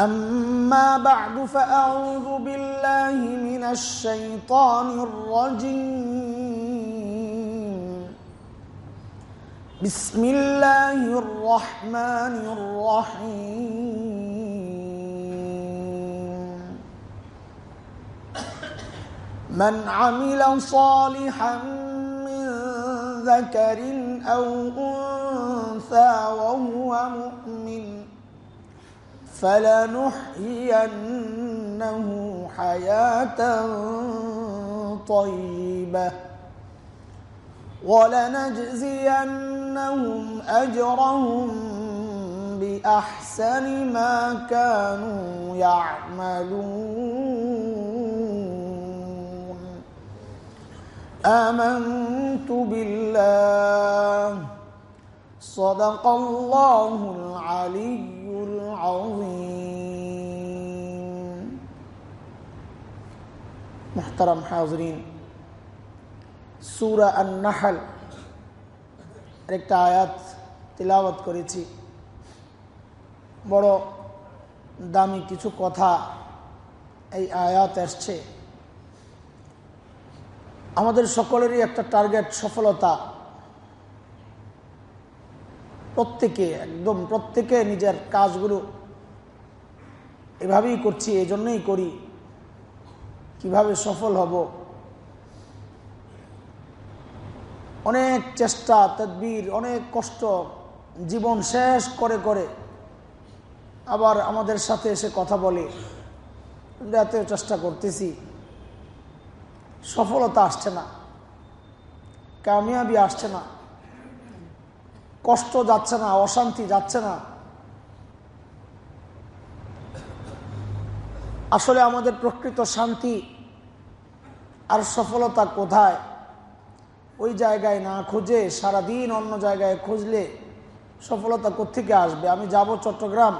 أما بعد فأعوذ بالله من الشيطان الرجيم. بسم الله الرحمن الرحيم. من عمل صالحا من ذكر أو أنثى وهو مؤمن فلنحيينه حياة طيبة ولنجزينهم أجرهم بأحسن ما كانوا يعملون. آمنت بالله. صدق الله العلي العظيم محترم حاضرين সুরা আন্নাহাল একটা আয়াত তিলাওয়াত করেছি বড় দামি কিছু কথা এই আয়াত আসছে আমাদের সকলেরই একটা টার্গেট সফলতা প্রত্যেকে, একদম প্রত্যেকে নিজের কাজগুলো এভাবেই করছি এই জন্যই করি। কীভাবে সফল হব? অনেক চেষ্টা, তদবির, অনেক কষ্ট, জীবন শেষ করে করে। আবার আমাদের সাথে এসে কথা বলে এত চেষ্টা করতেছি। সফলতা আসছে না, কামিয়াবি আসছে না। কষ্ট যাচ্ছে না, অশান্তি যাচ্ছে না। আসলে আমাদের প্রকৃত শান্তি আর সফলতা কোথায়? ওই জায়গায় না খুঁজে, সারাদিন অন্য জায়গায় খুঁজলে সফলতা কোথেকে আসবে? আমি যাব চট্টগ্রাম।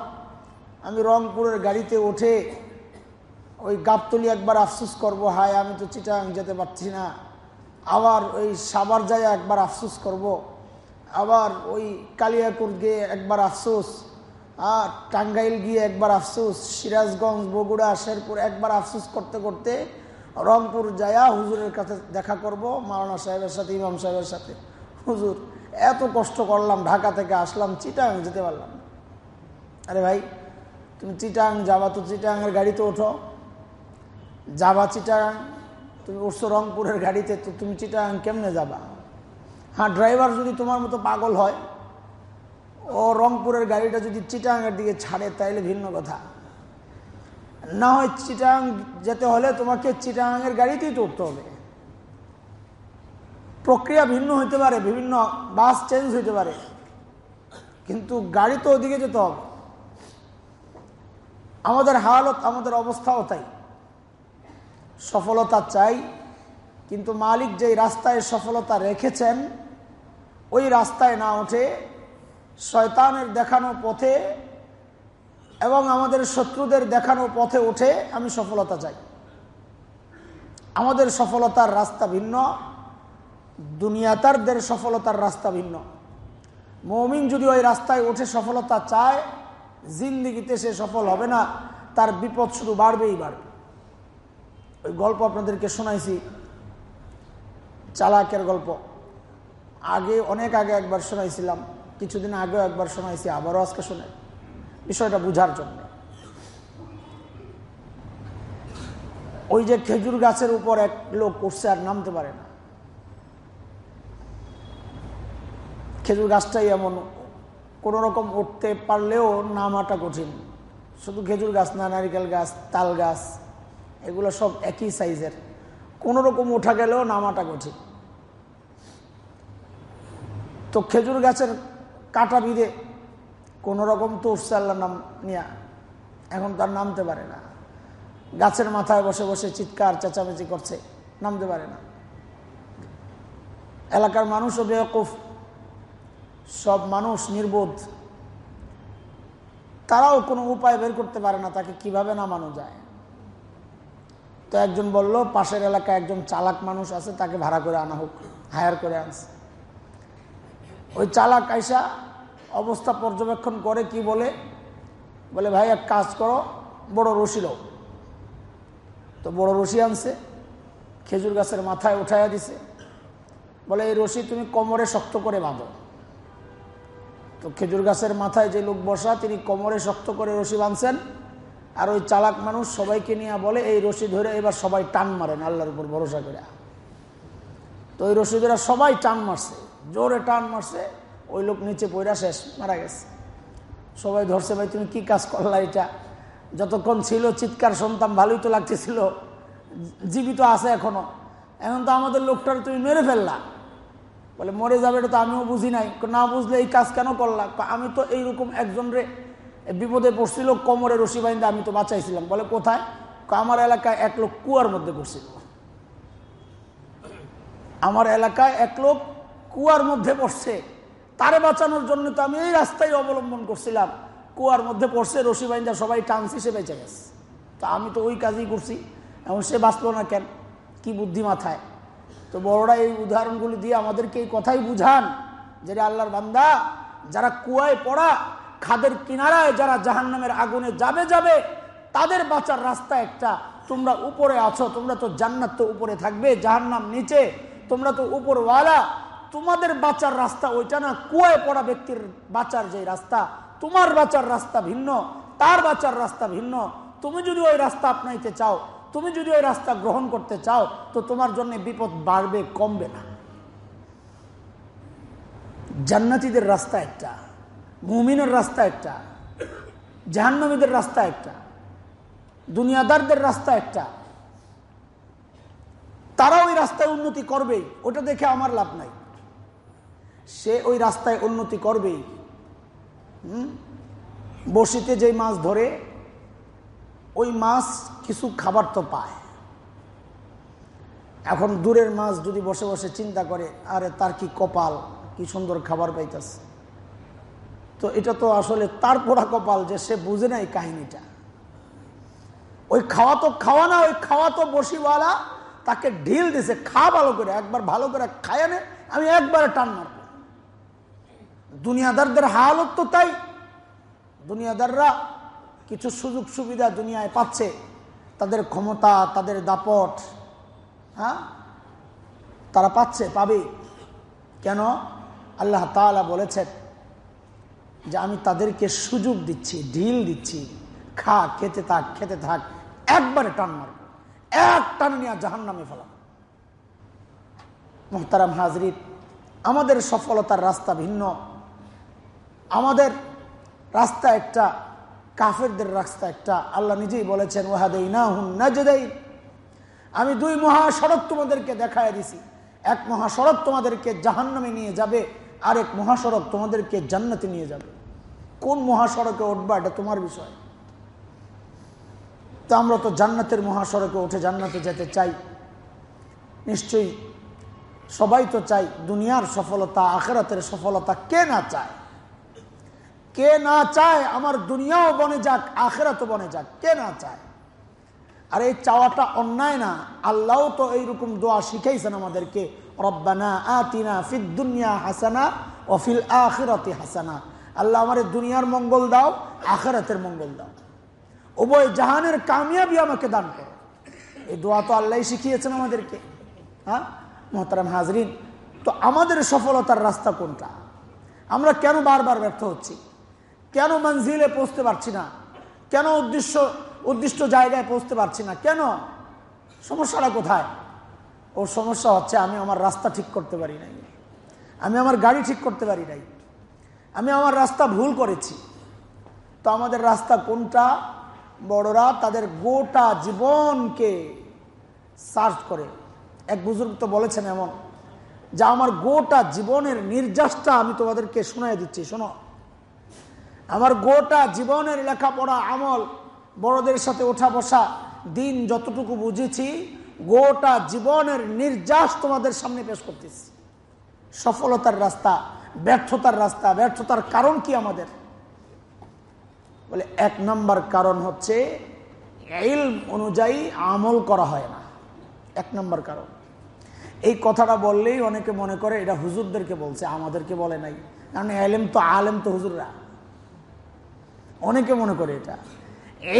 আমি রংপুরের গাড়িতে উঠে ওই গাবতলি একবার আফসুস করব, হায়, আমি তো চিটাং যেতে পারছি না। আবার ওই সাবার যায় একবার আফসুস করব। আবার ওই কালিয়াকুর গিয়ে একবার আফসোস, আর টাঙ্গাইল গিয়ে একবার আফসোস, সিরাজগঞ্জ, বগুড়া, শেরপুর একবার আফসোস করতে করতে রংপুর যায়া হুজুরের কাছে দেখা করব, মাওলানা সাহেবের সাথে, ইমাম সাহেবের সাথে। হুজুর, এত কষ্ট করলাম, ঢাকা থেকে আসলাম, চিটাং যেতে পারলাম আরে ভাই, তুমি চিটাং যাবা তো চিটাংয়ের গাড়িতে ওঠো। যাবা চিটাং, তুমি উঠছো রংপুরের গাড়িতে, তো তুমি চিটাং কেমনে যাবা? হ্যাঁ ড্রাইভার যদি তোমার মতো পাগল হয়, ও রংপুরের গাড়িটা যদি চিটাংয়ের দিকে ছাড়ে, তাইলে ভিন্ন কথা। না হয় চিটাং যেতে হলে তোমাকে চিটাংয়ের গাড়িতেই চড়তে হবে। প্রক্রিয়া ভিন্ন হইতে পারে, বিভিন্ন বাস চেঞ্জ হইতে পারে, কিন্তু গাড়ি তো ওদিকে যেতে হবে। আমাদের হালত, আমাদের অবস্থাও তাই। সফলতা চাই, কিন্তু মালিক যেই রাস্তায় সফলতা রেখেছেন ওই রাস্তায় না ওঠে, শয়তানের দেখানো পথে এবং আমাদের শত্রুদের দেখানো পথে ওঠে আমি সফলতা চাই। আমাদের সফলতার রাস্তা ভিন্ন দুনিয়াতারদের সফলতার রাস্তা ভিন্ন। মৌমিন যদি ওই রাস্তায় ওঠে সফলতা চায়, জিন্দিগিতে সে সফল হবে না, তার বিপদ শুধু বাড়বেই বাড়বে। ওই গল্প আপনাদেরকে শোনাইছি, চালাকের গল্প। আগে অনেক আগে একবার শোনাইছিলাম, কিছুদিন আগেও একবার শোনাইছি, আবারও আজকে শোনাই। বিষয়টা বুঝার জন্য। ওই যে খেজুর গাছের উপর এক লোক উঠছে আর নামতে পারে না। খেজুর গাছটাই এমন কোন রকম উঠতে পারলেও নামাটা কঠিন। শুধু খেজুর গাছ না, নারিকেল গাছ, তাল গাছ, এগুলো সব একই সাইজের। কোন রকম উঠা গেলেও নামাটা কঠিন। তো খেজুর গাছের কাটা বিদে কোন রকম তো উঠছে নাম নিয়া এখন তার নামতে পারে না। গাছের মাথায় বসে বসে চিৎকার, চেঁচামেচি করছে, নামতে পারে না। এলাকার মানুষও বেয়কুফ সব মানুষ নির্বোধ। তারাও কোনো উপায় বের করতে পারে না, তাকে কীভাবে নামানো যায়? তো একজন বলল, পাশের এলাকায় একজন চালাক মানুষ আছে, তাকে ভাড়া করে আনা হোক, হায়ার করে আনছে। ওই চালাক আইসা অবস্থা পর্যবেক্ষণ করে কি বলে? বলে, ভাই, এক কাজ করো, বড় রশি লো তো বড় রশি আনছে, খেজুর গাছের মাথায় উঠাইয়া দিছে। বলে, এই রশি তুমি কোমরে শক্ত করে বাঁধো। তো খেজুর গাছের মাথায় যে লোক বসা, তিনি কোমরে শক্ত করে রশি বাঁধছেন। আর ওই চালাক মানুষ সবাইকে নিয়ে বলে, এই রশি ধরে এবার সবাই টান মারেন, আল্লাহর উপর ভরসা করে। তো ওই রশি ধরে সবাই টান মারছে। জোরে টান মারছে, ওই লোক নিচে পয়রা শেষ, মারা গেছে। সবাই ধরছে, ভাই, তুমি কি কাজ করলা এটা? যতক্ষণ ছিল চিৎকার, শুনতাম, ভালোই তো লাগতেছিল। জীবিত আছে এখনও। এখন তো আমাদের লোকটার তুমি মেরে ফেললা। বলে, মরে যাবে এটা তো আমিও বুঝি নাই। না বুঝলে এই কাজ কেন করলা? আমি তো এইরকম একজন রে বিপদে পড়ছিল, কোমরে রশি বাইন্দে আমি তো বাঁচাইছিলাম। বলে, কোথায়? আমার এলাকায় এক লোক কুয়ার মধ্যে পড়ছিল আমার এলাকায় এক লোক কুয়ার মধ্যে পড়ছে। তারে বাঁচানোর জন্য তো আমি এই রাস্তায় অবলম্বন করছিলাম। কুয়ার মধ্যে পড়ছে, রশি বাইন্দা সবাই টানছি সে বেঁচে গেছে। তা আমি তো ওই কাজই করছি। এখন সে বাঁচলো না কেন? কি বুদ্ধি মাথায়? তো বড়রা এই উদাহরণগুলি দিয়ে আমাদেরকে এই কথাই বুঝান যে আল্লাহর বান্দা, যারা কুয়ায় পড়া, খাদের কিনারায় যারা জাহান নামের আগুনে যাবে যাবে, তাদের বাঁচার রাস্তা একটা। তোমরা উপরে আছো, তোমরা তো জান্নাত তো উপরে থাকবে, জাহান্নাম নিচে, তোমরা তো উপরওয়ালা। তোমাদের বাঁচার রাস্তা ওইটা না, কুয়ায় পড়া ব্যক্তির বাঁচার যে রাস্তা, তোমার বাঁচার রাস্তা ভিন্ন, তার বাঁচার রাস্তা ভিন্ন। তুমি যদি ওই রাস্তা আপনাইতে চাও, তুমি যদি ওই রাস্তা গ্রহণ করতে চাও, তো তোমার জন্য বিপদ বাড়বে, কমবে না। জান্নাতিদের রাস্তা একটা, মুমিনের রাস্তা একটা জাহান্নবীদের রাস্তা একটা, দুনিয়াদারদের রাস্তা একটা। তারা ওই রাস্তায় উন্নতি করবেই, ওটা দেখে আমার লাভ নাই। সে ওই রাস্তায় উন্নতি করবেই বসিতে যেই মাছ ধরে, ওই মাছ কিছু খাবার তো পায়। এখন দূরের মাছ যদি বসে বসে চিন্তা করে, আরে তার কি কপাল, কি সুন্দর খাবার পাইতেছে। তো এটা তো আসলে তার পোড়া কপাল যে সে বুঝে নাই কাহিনীটা। ওই খাওয়া তো খাওয়া না, ওই খাওয়া তো বসিওয়ালা তাকে ঢিল দিছে, খা ভালো করে, একবার ভালো করে খায় নে, আমি একবারে টান মারব দুনিয়াদারদের হালত তো তাই। দুনিয়াদাররা কিছু সুযোগ সুবিধা দুনিয়ায় পাচ্ছে। তাদের ক্ষমতা, তাদের দাপট হ্যাঁ? তারা পাচ্ছে, পাবে। কেন? আল্লাহ তালা বলেছেন যে আমি তাদেরকে সুযোগ দিচ্ছি, ঢিল দিচ্ছি। খা, খেতে থাক খেতে থাক। একবারে টান মারব এক টান নিয়ে জাহান নামে ফেলা মোহতারাম হাজরিত আমাদের সফলতার রাস্তা ভিন্ন। আমাদের রাস্তা একটা, কাফেরদের রাস্তা একটা। আল্লাহ নিজেই বলেছেন ওহাদেই না হুন না যেদাই আমি দুই মহাসড়ক তোমাদেরকে দেখায় দিছি। এক মহাসড়ক তোমাদেরকে জাহান্নামে নিয়ে যাবে আর এক মহাসড়ক তোমাদেরকে জান্নাতে নিয়ে যাবে। কোন মহাসড়কে উঠবা, এটা তোমার বিষয়। তো আমরা তো জান্নাতের মহাসড়কে উঠে জান্নাতে যেতে চাই। নিশ্চয়ই সবাই তো চাই, দুনিয়ার সফলতা, আখেরাতের সফলতা কে না চায়? কে না চায় আমার দুনিয়াও বনে যাক, আখেরাতও বনে যাক, কে না চায়? আর এই চাওয়াটা অন্যায় না, আল্লাহ তো এইরকম দোয়া শিখাইছেন আমাদেরকে, রব্বানা ফিদ দুনিয়া হাসানা অফিল আখিরাতে হাসানা। আল্লাহ আমার দুনিয়ার মঙ্গল দাও মঙ্গল দাও। জাহানের আমাকে দান করো। এই দোয়া তো শিখিয়েছেন আমাদেরকে হ্যাঁ? তো আমাদের সফলতার রাস্তা কোনটা? আমরা কেন বারবার ব্যর্থ হচ্ছি? কেন মঞ্জিলে পৌঁছতে পারছি না? কেন উদ্দেশ্য, উদ্দিষ্ট জায়গায় পৌঁছতে পারছি না? কেন? সমস্যাটা কোথায়? ওর সমস্যা হচ্ছে আমি আমার রাস্তা ঠিক করতে পারি নাই। আমি আমার গাড়ি ঠিক করতে পারি নাই। আমি আমার রাস্তা ভুল করেছি। তো আমাদের রাস্তা কোনটা? বড়রা তাদের গোটা জীবনকে সার্চ করে। এক বুজুর্গ তো বলেছেন এমন, যা আমার গোটা জীবনের নির্যাসটা আমি তোমাদেরকে শোনাই দিচ্ছি, শোনো। আমার গোটা জীবনের লেখাপড়া, আমল, বড়দের সাথে ওঠা বসা, দিন যতটুকু বুঝেছি, গোটা জীবনের নির্যাস তোমাদের সামনে পেশ করতেছি। সফলতার রাস্তা, ব্যর্থতার রাস্তা, ব্যর্থতার কারণ কি আমাদের? বলে, এক নম্বর কারণ হচ্ছে অনুযায়ী আমল করা হয় না। এক নম্বর কারণ। এই কথাটা বললেই অনেকে মনে করে, এটা হুজুরদেরকে বলছে, আমাদেরকে বলে নাই। কারণ এলেম তো আলেম তো হুজুররা। অনেকে মনে করে এটা।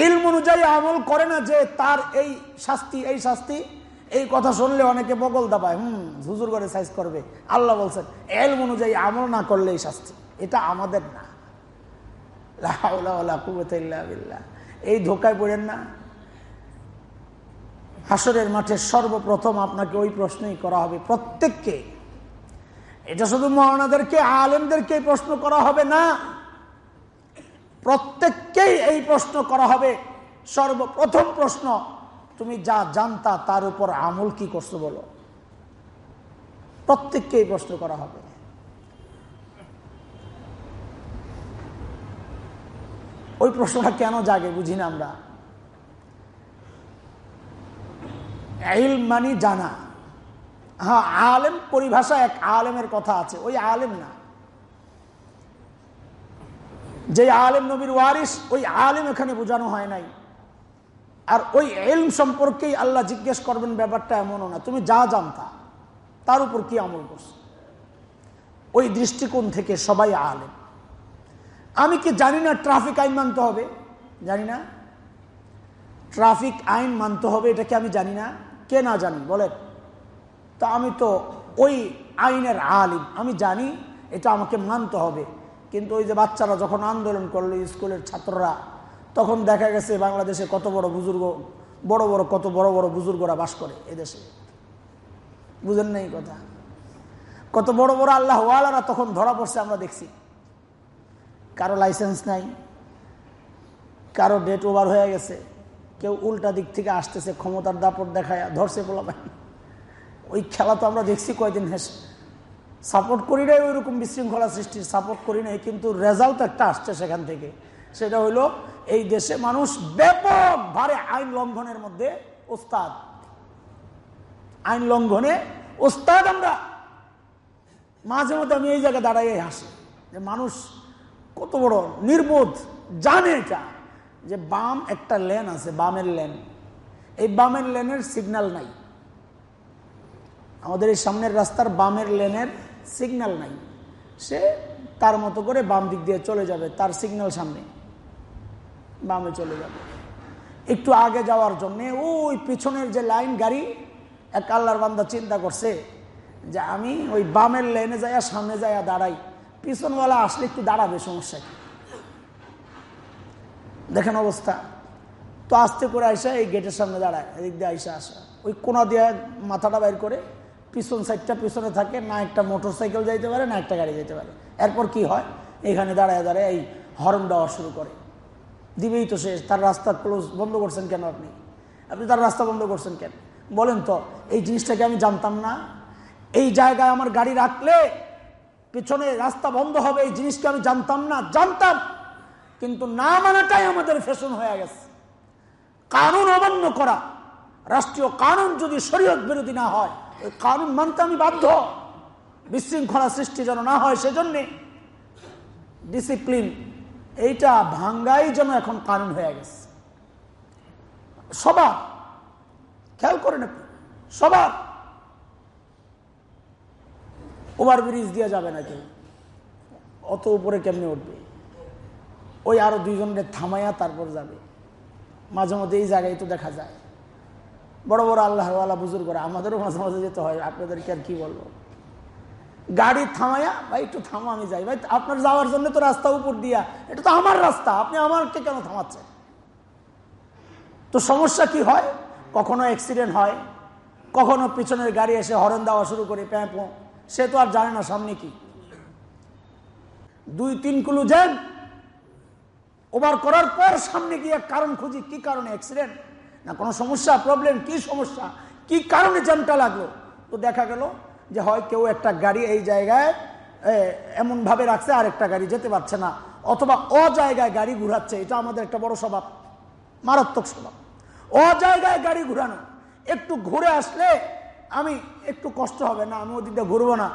এলম অনুযায়ী আমল করে না যে তার এই শাস্তি এই শাস্তি, এই কথা শুনলে অনেকে বগল দাবায়, হুম, হুজুর করে সাইজ করবে। আল্লাহ বলছেন এলম অনুযায়ী আমল না করলে এই শাস্তি, এটা আমাদের না। এই ধোকায় পড়েন না। হাসরের মাঠে সর্বপ্রথম আপনাকে ওই প্রশ্নই করা হবে, প্রত্যেককে। এটা শুধু মহানাদেরকে আলেমদেরকে প্রশ্ন করা হবে না। প্রত্যেককেই এই প্রশ্ন করা হবে। সর্বপ্রথম প্রশ্ন, তুমি যা জানতা তার উপর আমল কি করছ বলো। প্রত্যেককেই প্রশ্ন করা হবে। ওই প্রশ্নটা কেন জাগে বুঝি না আমরা। মানি জানা। হ্যাঁ আলেম, পরিভাষা এক আলেমের কথা আছে। ওই আলেম না। যে আলেম নবীর ওয়ারিস, ওই আলেম এখানে বোঝানো হয় নাই। আর ওই এলম সম্পর্কেই আল্লাহ জিজ্ঞেস করবেন, ব্যাপারটা এমনও না। তুমি যা জানতা, তার উপর কি আমল করছ? ওই দৃষ্টিকোণ থেকে সবাই আলেম। আমি কি জানি না ট্রাফিক আইন মানতে হবে? জানি না। ট্রাফিক আইন মানতে হবে, এটা কি আমি জানি না? কে না জানি, বলেন। তা আমি তো ওই আইনের আলিম। আমি জানি এটা আমাকে মানতে হবে। কিন্তু ওই যে বাচ্চারা যখন আন্দোলন করল স্কুলের ছাত্ররা, তখন দেখা গেছে বাংলাদেশে কত বড় বুজুর্গ, বড় বড়, কত বড় বড় বুজুর্গরা বাস করে এদেশে বুঝেন নাই কথা? কত বড় বড় আল্লাহ ওয়ালারা তখন ধরা পড়ছে আমরা দেখছি। কারও লাইসেন্স নাই, কারও ডেট ওভার হয়ে গেছে, কেউ উল্টা দিক থেকে আসতেছে, ক্ষমতার দাপট দেখায়, ধরছে বলা ওই খেলা তো আমরা দেখছি কয়দিন হেসে সাপোর্ট করি নাই ওই রকম বিশৃঙ্খলা সৃষ্টির সাপোর্ট করি নাই, কিন্তু রেজাল্ট একটা আসছে সেখান থেকে। সেটা হইল, এই দেশে মানুষ ব্যাপক ভারে আইন লঙ্ঘনের মধ্যে ওস্তাদ। আইন লঙ্ঘনে ওস্তাদ আমরা। মাঝে মধ্যে আমি এই জায়গায় দাঁড়াই হাসি, যে মানুষ কত বড় নির্বোধ, জানে এটা, যে বাম একটা লেন আছে, বামের লেন। এই বামের লেনের সিগন্যাল নাই। আমাদের এই সামনের রাস্তার বামের লেনের সিগন্যাল নাই। সে তার মতো করে বাম দিক দিয়ে চলে যাবে, তার সিগন্যাল সামনে। বামে চলে যাবে। একটু আগে যাওয়ার জন্য ওই পিছনের যে লাইন গাড়ি, এক আল্লাহর বান্দা চিন্তা করছে যে আমি ওই বামের লেনে যাইয়া সামনে যাইয়া দাঁড়াই, পিছনওয়ালা আসলে একটু দাঁড়াবে, সমস্যা কি? দেখেন অবস্থা। তো আস্তে করে আইসা এই গেটের সামনে দাঁড়ায়, এদিক দিয়ে আইসা আসা। ওই কোনা দিয়ে মাথাটা বাইর করে পিছন সাইডটা পিছনে থাকে, না একটা মোটর সাইকেল যাইতে পারে, না একটা গাড়ি যেতে পারে। এরপর কি হয়? এখানে দাঁড়ায় দাঁড়ায় এই হর্ন দেওয়া শুরু করে। দিবেই তো শেষ তার রাস্তা ক্লোজ বন্ধ করছেন কেন আপনি? আপনি তার রাস্তা বন্ধ করছেন কেন? বলেন তো, এই জিনিসটাকে আমি জানতাম না। এই জায়গায় আমার গাড়ি রাখলে পিছনে রাস্তা বন্ধ হবে, এই জিনিসকে আমি জানতাম না। জানতাম, কিন্তু না মানাটাই আমাদের ফ্যাশন হয়ে গেছে। কানুন অমান্য করা, রাষ্ট্রীয় কানুন যদি শরীয়ত বিরোধী না হয় কানুন মানতে আমি বাধ্য। বিশৃঙ্খলা সৃষ্টি যেন না হয় সেজন্যে ডিসিপ্লিন এইটা ভাঙ্গাই যেন এখন কারণ হয়ে গেছে। সবার, খেয়াল করেন আপনি, সবার। ওভার ব্রিজ দেওয়া যাবে না কেউ। অত উপরে কেমনে উঠবে? ওই আরও দুইজনের থামাইয়া তারপর যাবে। মাঝে মধ্যে এই জায়গায় তো দেখা যায়। বড় বড় আল্লাহওয়ালা বুজুর্গরা, আমাদেরও মাঝে মাঝে যেতে হয়, আপনাদেরকে আর কি বলব? গাড়ি থামাইয়া ভাই, একটু থামা, আমি যাই। ভাই, আপনার যাওয়ার জন্য তো রাস্তা উপর দিয়া, এটা তো আমার রাস্তা, আপনি আমাকে কেন থামাচ্ছেন? তো সমস্যা কি হয়? কখনো অ্যাক্সিডেন্ট হয়, কখনো পিছনের গাড়ি এসে হরেন দেওয়া শুরু করে প্যাঁপো সে তো আর জানে না সামনে কি। দুই, তিন কুলু যান ওভার করার পর সামনে গিয়ে কারণ খুঁজি, কি কারণে অ্যাক্সিডেন্ট না, কোনো সমস্যা প্রবলেম কি সমস্যা? কি কারণে জ্যামটা লাগল? তো দেখা গেল যে হয় কেউ একটা গাড়ি এই জায়গায় এমনভাবে রাখছে আর একটা গাড়ি যেতে পারছে না, অথবা অ জায়গায় গাড়ি ঘুরাচ্ছে, এটা আমাদের একটা বড় স্বভাব, মারাত্মক স্বভাব। অ জায়গায় গাড়ি ঘুরানো, একটু ঘুরে আসলে আমি, একটু কষ্ট হবে না, আমি ওদিক দিয়ে ঘুরবো না,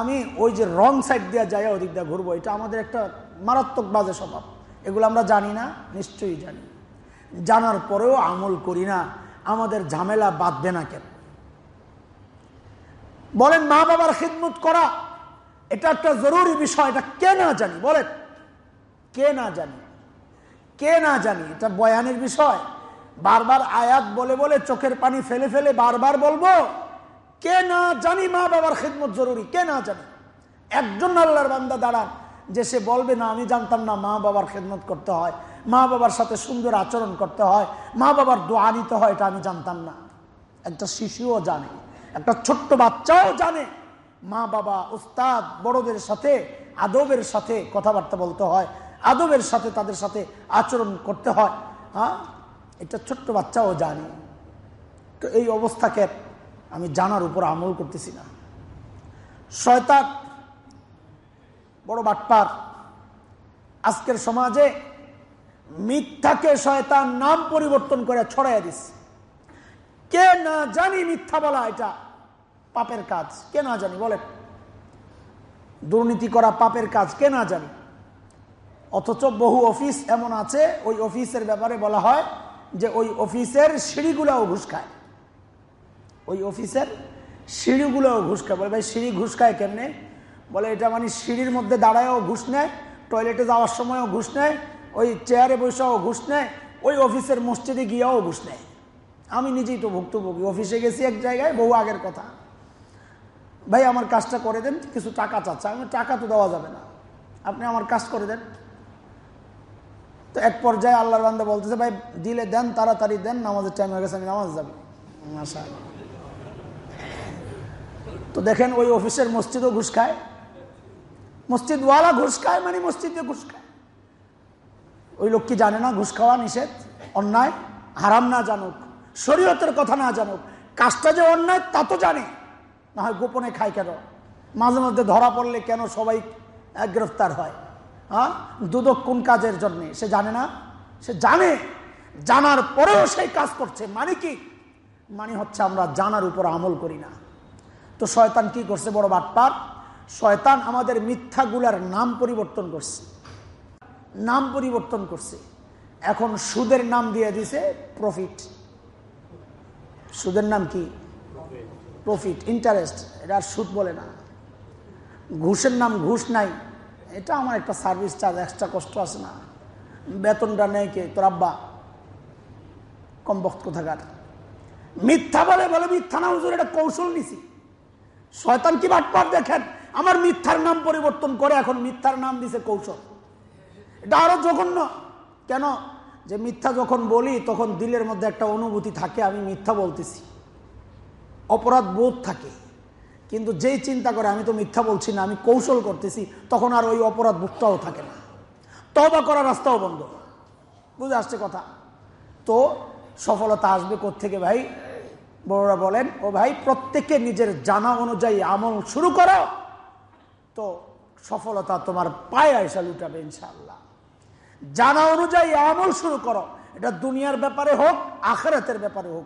আমি ওই যে রং সাইড দিয়ে যাই ওদিক দিয়ে ঘুরবো, এটা আমাদের একটা মারাত্মক বাজে স্বভাব। এগুলো আমরা জানি না, নিশ্চয়ই জানি। জানার পরেও আমল করি না, আমাদের ঝামেলা বাঁধবে না কেন? বলেন, মা বাবার খিদমত করা, এটা একটা জরুরি বিষয়, এটা কে না জানি? বলেন, কে না জানি? কে না জানি? এটা বয়ানের বিষয়। বারবার আয়াত বলে বলে চোখের পানি ফেলে ফেলে বারবার বলব, কে না জানি মা বাবার খেদমত জরুরি, কে না জানি? একজন আল্লাহর বান্দা দাঁড়ান, যে সে বলবে, না, আমি জানতাম না মা বাবার খেদমত করতে হয়। মা বাবার সাথে সুন্দর আচরণ করতে হয়, মা বাবার দোয়া নিতে হয়, এটা আমি জানতাম না। একটা শিশুও জানে, একটা ছোট্ট বাচ্চাও জানে, মা বাবা, উস্তাদ, বড়দের সাথে, আদবের সাথে কথাবার্তা বলতে হয়, আদবের সাথে তাদের সাথে আচরণ করতে হয় হ্যাঁ? এটা ছোট্ট বাচ্চাও জানে। তো এই অবস্থাকে আমি জানার উপর আমল করতেছি না। শয়তান, বড় বাটপার, আজকের সমাজে মিথ্যাকে শয়তান নাম পরিবর্তন করে ছড়াইয়া দিস কে না জানি মিথ্যা বলা এটা পাপের কাজ। কে না জানি, বলেন। দুর্নীতি করা পাপের কাজ, কে না জানি। অথচ বহু অফিস এমন আছে, ওই অফিসের ব্যাপারে বলা হয় যে ওই অফিসের সিঁড়িগুলাও ঘুষ খায়। ওই অফিসের সিঁড়িগুলোও ঘুষ খায়। বলে, ভাই, সিঁড়ি ঘুষ খায় কেমনে? বলে, এটা মানে সিঁড়ির মধ্যে দাঁড়ায়ও ঘুষ নেয়, টয়লেটে যাওয়ার সময়ও ঘুষ নেয় ওই চেয়ারে বসেও ঘুষ নেয়, ওই অফিসের মসজিদে গিয়েও ঘুষ নেয়। আমি নিজেই তো ভুক্তভোগী, অফিসে গেছি এক জায়গায়, বহু আগের কথা। ভাই, আমার কাজটা করে দেন, কিছু টাকা চাচ্ছে, আমি টাকা তো দেওয়া যাবে না। আপনি আমার কাজ করে দেন। তো এক পর্যায়ে আল্লাহর বান্দা বলতেছে, ভাই, দিলে দেন, তাড়াতাড়ি দেন, নামাজের টাইম হয়ে গেছে, আমি নামাজ যাব। মাসা তো দেখেন, ওই অফিসের মসজিদও ঘুষ খায়। মসজিদওয়ালা ঘুষ খায় মানে মসজিদে ঘুষ খায়। ওই লোক কি জানে না, ঘুষ খাওয়া নিষেধ, অন্যায়? হারাম না জানুক, শরীয়তের কথা না জানুক, কাজটা যে অন্যায় তা তো জানে। না হয় গোপনে খায় কেন? মাঝে মধ্যে ধরা পড়লে কেন সবাই গ্রেফতার হয়? হ্যাঁ? দুদক কোন কাজের জন্যে? সে জানে না? সে জানে। জানার পরেও সেই কাজ করছে। মানে কি? মানে হচ্ছে আমরা জানার উপর আমল করি না। তো শয়তান কি করছে, বড় বাটপার? শয়তান আমাদের মিথ্যাগুলার নাম পরিবর্তন করছে। নাম পরিবর্তন করছে। এখন সুদের নাম দিয়ে দিছে প্রফিট সুদের নাম কি? প্রফিট ইন্টারেস্ট এটা আর সুদ বলে না। ঘুষের নাম ঘুষ নাই। এটা আমার একটা সার্ভিস চার্জ এক্সট্রা কষ্ট আছে না। বেতনটা নেই কে? তোর আব্বা। কম বক্ত কোথাকার। মিথ্যা বলে বলে মিথ্যা না, হুজুর, এটা কৌশল নিছি। শয়তান কি বাটপার দেখেন? আমার মিথ্যার নাম পরিবর্তন করে এখন মিথ্যার নাম দিছে কৌশল। এটা আরও জঘন্য। কেন? যে মিথ্যা যখন বলি, তখন দিলের মধ্যে একটা অনুভূতি থাকে, আমি মিথ্যা বলতেছি। অপরাধ বোধ থাকে। কিন্তু যেই চিন্তা করে, আমি তো মিথ্যা বলছি না, আমি কৌশল করতেছি, তখন আর ওই অপরাধ বোধটাও থাকে না। তবা করার রাস্তাও বন্ধ। বুঝে আসছে কথা? তো সফলতা আসবে থেকে ভাই? বড়রা বলেন, ও ভাই, প্রত্যেকে নিজের জানা অনুযায়ী আমল শুরু করো। তো সফলতা তোমার পায়ে আয়সা লুটাবে ইনশাল্লাহ জানা অনুযায়ী আমল শুরু করো। এটা দুনিয়ার ব্যাপারে হোক, আখেরাতের ব্যাপারে হোক।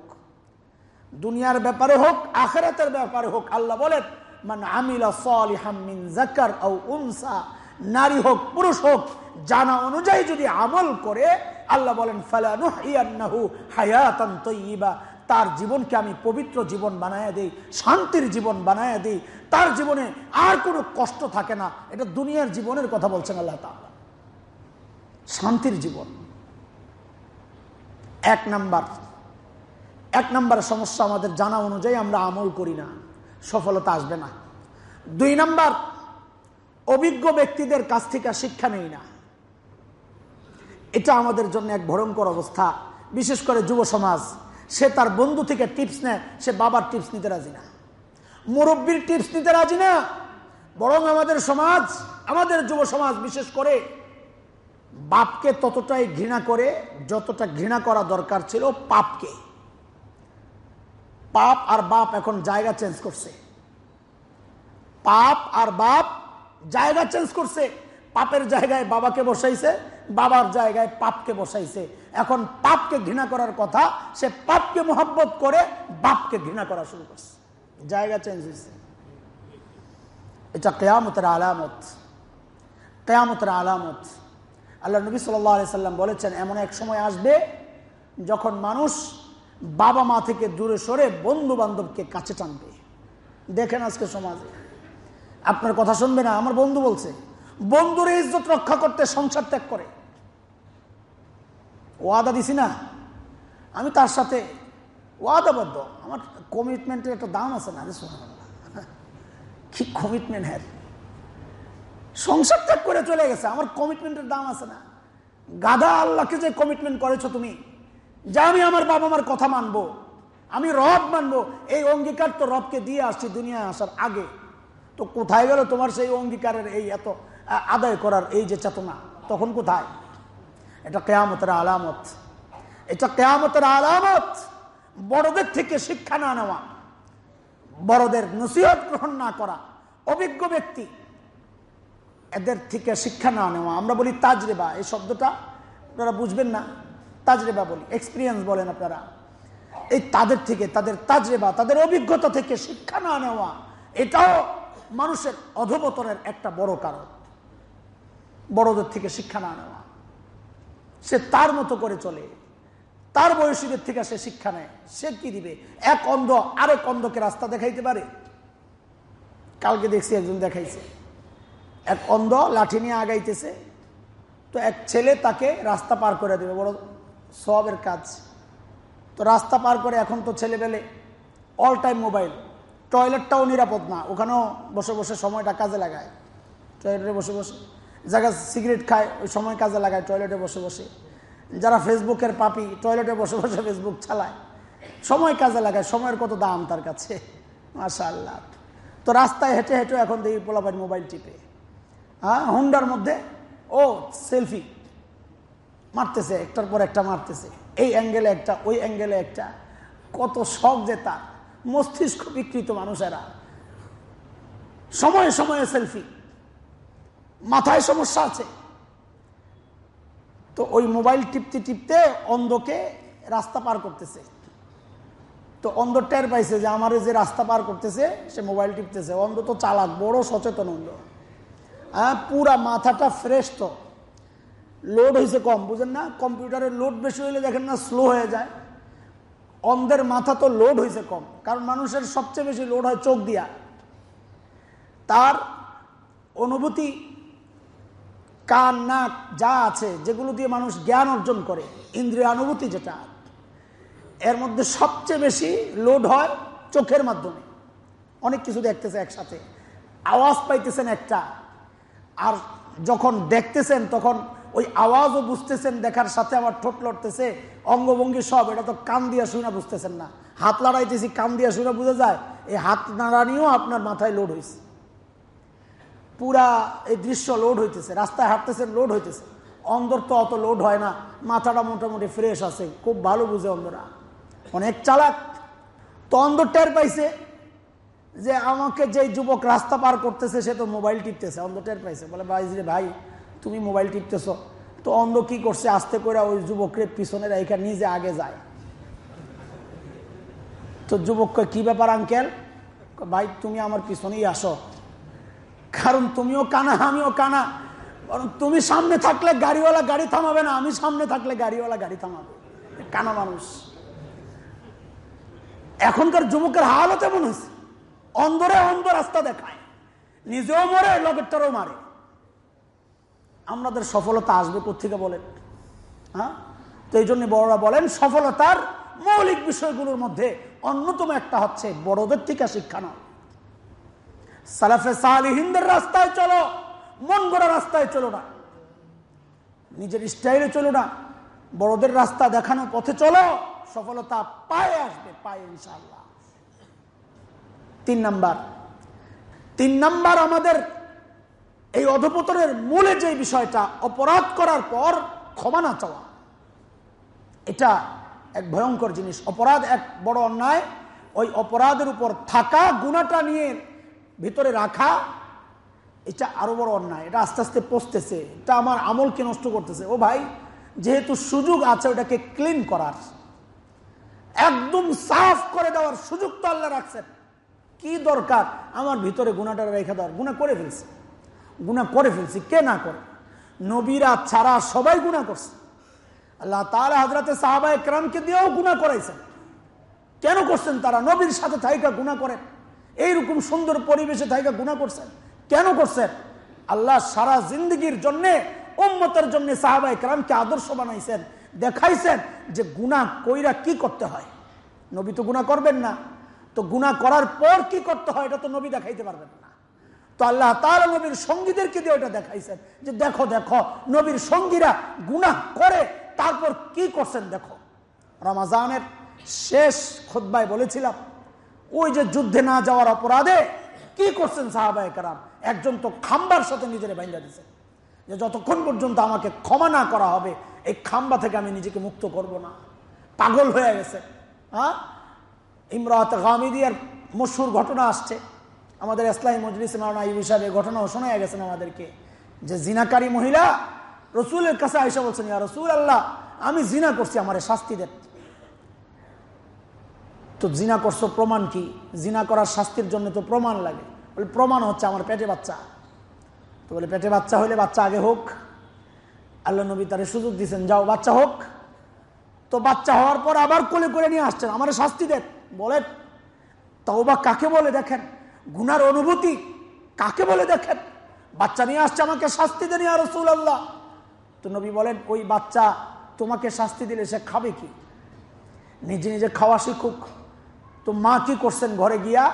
দুনিয়ার ব্যাপারে হোক, আখেরাতের ব্যাপারে হোক। আল্লাহ বলেন মানে আমিলা সলিহামিন জাকার ও উনসা। নারী হোক, পুরুষ হোক, জানা অনুযায়ী যদি আমল করে, আল্লাহ বলেন ফালানু হায়াতান তার জীবনকে আমি পবিত্র জীবন বানায় দিই, শান্তির জীবন বানায় দিই। তার জীবনে আর কোনো কষ্ট থাকে না। এটা দুনিয়ার জীবনের কথা বলছেন আল্লাহ তাআলা। শান্তির জীবন। এক নাম্বার। এক নাম্বার সমস্যা আমাদের জানা অনুযায়ী আমরা আমল করি না, সফলতা আসবে না। দুই নাম্বার, অভিজ্ঞ ব্যক্তিদের কাছ থেকে শিক্ষা নেই না। এটা আমাদের জন্য এক ভয়ঙ্কর অবস্থা। বিশেষ করে যুব সমাজ, সে তার বন্ধু থেকে টিপস নেয়, সে বাবার টিপস নিতে রাজি না। মুরব্বীর টিপস নিতে রাজি না। বরং আমাদের সমাজ, আমাদের যুব সমাজ বিশেষ করে বাপকে ততটাই ঘৃণা করে, যতটা ঘৃণা করা দরকার ছিল পাপকে। পাপ আর বাপ এখন জায়গা চেঞ্জ করছে। পাপ আর বাপ জায়গা চেঞ্জ করছে। পাপের জায়গায় বাবাকে বসাইছে, বাবার জায়গায় পাপকে বসাইছে। এখন পাপকে ঘৃণা করার কথা, সে পাপকে মোহাব্বত করে বাপকে ঘৃণা করা শুরু করছে। জায়গা চেঞ্জ হয়েছে। এটা কেয়ামতের আলামত। কেয়ামতের আলামত। আল্লাহ নবী সাল্লাহ সাল্লাম বলেছেন, এমন এক সময় আসবে যখন মানুষ বাবা মা থেকে দূরে সরে বন্ধু বান্ধবকে কাছে টানবে। দেখেন আজকে সমাজে। আপনার কথা শুনবে না, আমার বন্ধু বলছে, বন্ধুর ইজ্জত রক্ষা করতে সংসার ত্যাগ করে। ওয়াদা দিছি না। আমি তার সাথে ওয়াদাবদ্ধ। আমার কমিটমেন্টের একটা দাম আছে না শোনা কি কমিটমেন্ট হ্যাঁ। সংসার ত্যাগ করে চলে গেছে। আমার কমিটমেন্টের দাম আছে না। গাধা আল্লাহকে যে কমিটমেন্ট করেছ তুমি, যে আমি আমার বাবা মার কথা মানবো, আমি রব মানবো, এই অঙ্গীকার তো রবকে দিয়ে আসছি দুনিয়ায় আসার আগে। তো কোথায় গেল তোমার সেই অঙ্গীকারের এই এত আদায় করার এই যে চেতনা? তখন কোথায়? এটা কেয়ামতের আলামত। এটা কেয়ামতের আলামত। বড়দের থেকে শিক্ষা না নেওয়া, বড়দের নসিহত গ্রহণ না করা, অভিজ্ঞ ব্যক্তি এদের থেকে শিক্ষা না নেওয়া। আমরা বলি তাজরেবা, এই শব্দটা আপনারা বুঝবেন না। তাজরেবা বলি এক্সপিরিয়েন্স বলেন আপনারা। এই তাদের থেকে, তাদের তাজরেবা, তাদের অভিজ্ঞতা থেকে শিক্ষা না নেওয়া, এটাও মানুষের অধবতনের একটা বড় কারণ। বড়দের থেকে শিক্ষা না নেওয়া। সে তার মতো করে চলে। তার বয়সীদের থেকে সে শিক্ষা নেয়। সে কি দিবে? এক অন্ধ আরেক অন্ধকে রাস্তা দেখাইতে পারে? কালকে দেখছি একজন দেখাইছে। এক অন্ধ লাঠি নিয়ে আগাইতেছে। তো এক ছেলে তাকে রাস্তা পার করে দেবে, বড় সবের কাজ। তো রাস্তা পার করে এখন তো ছেলেবেলে অল টাইম মোবাইল টয়লেটটাও নিরাপদ না, ওখানেও বসে বসে সময়টা কাজে লাগায়। টয়লেটে বসে বসে যারা সিগারেট খায়, ওই সময় কাজে লাগায় টয়লেটে বসে বসে। যারা ফেসবুকের পাপি, টয়লেটে বসে বসে ফেসবুক চালায়। সময় কাজে লাগায়, সময়ের কত দাম তার কাছে। মাসা আল্লাহ তো রাস্তায় হেঁটে হেঁটে এখন দেখি পোলাপাই মোবাইল টিপে। হ্যাঁ হুন্ডার মধ্যে। ও, সেলফি। মারতেছে, একটার পর একটা মারতেছে। এই অ্যাঙ্গেলে একটা, ওই অ্যাঙ্গেলে একটা। কত শখ যে তার। মস্তিষ্ক বিকৃত মানুষেরা। সময়ে সময়ে সেলফি। মাথায় সমস্যা আছে। তো ওই মোবাইল টিপতে টিপতে অন্ধকে রাস্তা পার করতেছে। তো অন্ধ টের পাইছে যে আমার যে রাস্তা পার করতেছে, সে মোবাইল টিপতেছে। অন্ধ তো চালাক, বড় সচেতন অন্ধ। হ্যাঁ পুরা মাথাটা ফ্রেশ তো। লোড হয়েছে কম, বুঝেন না? কম্পিউটারের লোড বেশি হইলে দেখেন না স্লো হয়ে যায়। অন্ধের মাথা তো লোড হয়েছে কম, কারণ মানুষের সবচেয়ে বেশি লোড হয় চোখ দিয়া। তার অনুভূতি, কান, নাক, যা আছে, যেগুলো দিয়ে মানুষ জ্ঞান অর্জন করে, ইন্দ্রিয় অনুভূতি যেটা। এর মধ্যে সবচেয়ে বেশি লোড হয় চোখের মাধ্যমে। অনেক কিছু দেখতেছে একসাথে। আওয়াজ পাইতেছেন একটা। আর যখন দেখতেছেন, তখন ওই আওয়াজও বুঝতেছেন, দেখার সাথে আমার ঠোঁট লড়তেছে, অঙ্গভঙ্গি সব, এটা তো কান দিয়া শুনে বুঝতেছেন না। হাত লড়াইতেছি, কান দিয়া শুনে বুঝে যায়, এই হাত নাড়ানিও আপনার মাথায় লোড হয়েছে পুরা এই দৃশ্য লোড হইতেছে, রাস্তায় হাঁটতেছেন লোড হইতেছে। অন্দর তো অত লোড হয় না, মাথাটা মোটামুটি ফ্রেশ আছে, খুব ভালো বুঝে অন্ধরা অনেক চালাক, তো অন্দর টের পাইছে যে আমাকে যে যুবক রাস্তা পার করতেছে, সে তো মোবাইল টিপতেছে, অন্ধ টের পাইছে। বলে, ভাই, যে ভাই, তুমি মোবাইল টিপতেছ। তো অন্ধ কি করছে? আস্তে করে ওই যুবকের পিছনে রেখা নিজে আগে যায়। তো যুবক কি ব্যাপার, আঙ্কেল? ভাই, তুমি আমার পিছনেই আসো। কারণ তুমিও কানা, আমিও কানা। বরং তুমি সামনে থাকলে গাড়িওয়ালা গাড়ি থামাবে না, আমি সামনে থাকলে গাড়িওয়ালা গাড়ি থামাবে। কানা মানুষ। এখনকার যুবকের হালও তেমন হয়েছে। অন্ধরে অন্ধ রাস্তা দেখায়। নিজেও মরে, লগেরটারও মারে। আমাদের সফলতা আসবে কোথেকে বলেন? হ্যাঁ? তো এই জন্য বড়রা বলেন, সফলতার মৌলিক বিষয়গুলোর মধ্যে অন্যতম একটা হচ্ছে বড়দের থেকে শিক্ষা নয় সালাফে সালিহিনদের রাস্তায় চলো, মন গড়া রাস্তায় চলো না। নিজের স্টাইলে চলো না। বড়দের রাস্তা দেখানো পথে চলো, সফলতা পায়ে আসবে, পায়ে ইনশাল্লাহ তিন নাম্বার। তিন নাম্বার আমাদের এই অধপতনের মূলে যে বিষয়টা, অপরাধ করার পর ক্ষমা না চাওয়া। এটা এক ভয়ঙ্কর জিনিস। অপরাধ এক বড় অন্যায়। ওই অপরাধের উপর থাকা গুণাটা নিয়ে ভিতরে রাখা, এটা আরও বড় অন্যায়। এটা আস্তে আস্তে পচতেছে। এটা আমার আমলকে নষ্ট করতেছে। ও ভাই, যেহেতু সুযোগ আছে ওটাকে ক্লিন করার, একদম সাফ করে দেওয়ার সুযোগ তো আল্লাহ রাখছেন। কি দরকার? আমার ভিতরে গুণাটা রেখে দেওয়ার। গুণা করে ফেলছি। গুণা করে ফেলছি, কে না করে? নবীরা ছাড়া সবাই গুণা করছে। আল্লাহ তাহলে হাজরাতে সাহাবা একরামকে দিয়েও গুণা করাইছেন। কেন করছেন তারা? নবীর সাথে থাইকা গুণা করেন। এইরকম সুন্দর পরিবেশে থাইকা গুণা করছেন। কেন করছেন? আল্লাহ সারা জিন্দগির জন্যে, উম্মতের জন্য সাহাবা একরামকে আদর্শ বানাইছেন, দেখাইছেন যে গুণা কইরা কি করতে হয়? নবী তো গুণা করবেন না। তো গুণা করার পর কি করতে হয়, এটা তো নবী দেখাইতে পারবেন না। তো আল্লাহ তার নবীর সঙ্গীদেরকে দিয়ে ওটা দেখাইছেন যে দেখো দেখো, নবীর সঙ্গীরা গুণা করে, তারপর কি করছেন দেখো। রমাজানের শেষ খোদ্বায় বলেছিলাম, ওই যে যুদ্ধে না যাওয়ার অপরাধে কি করছেন সাহাবায় কারাম? একজন তো খাম্বার সাথে নিজের বাইন্দা দিছে, যে যতক্ষণ পর্যন্ত আমাকে ক্ষমা না করা হবে, এই খাম্বা থেকে আমি নিজেকে মুক্ত করব না। পাগল হয়ে গেছে হ্যাঁ? ইমরাত গামিদিয়ার মশুর ঘটনা আসছে। আমাদের ইসলামী মজলিস এই বিষয়ে ঘটনাও শোনা গেছেন আমাদেরকে। যে জিনাকারী মহিলা রসুলের কাছে আইসা বলছেন, ইয়া রসুল আল্লাহ আমি জিনা করছি আমার শাস্তি দেন তো জিনা করছ প্রমাণ কি? জিনা করার শাস্তির জন্য তো প্রমাণ লাগে। বলে, প্রমাণ হচ্ছে আমার পেটে বাচ্চা। তো বলে, পেটে বাচ্চা হলে বাচ্চা আগে হোক। আল্লাহ নবী তারে সুযোগ দিচ্ছেন যাও বাচ্চা হোক। তো বাচ্চা হওয়ার পর আবার কোলে করে নিয়ে আসছেন, আমার শাস্তি দেন বলেন। তাও বা কাকে বলে দেখেন? গুনার অনুভূতি কাকে বলে দেখেন? বাচ্চা নিয়ে আসছে আমাকে শাস্তি দেন আর রসুল আল্লাহ তো নবী বলেন, ওই বাচ্চা তোমাকে শাস্তি দিলে সে খাবে কি? নিজে নিজে খাওয়া শিখুক। তো মা কি করছেন? ঘরে গিয়া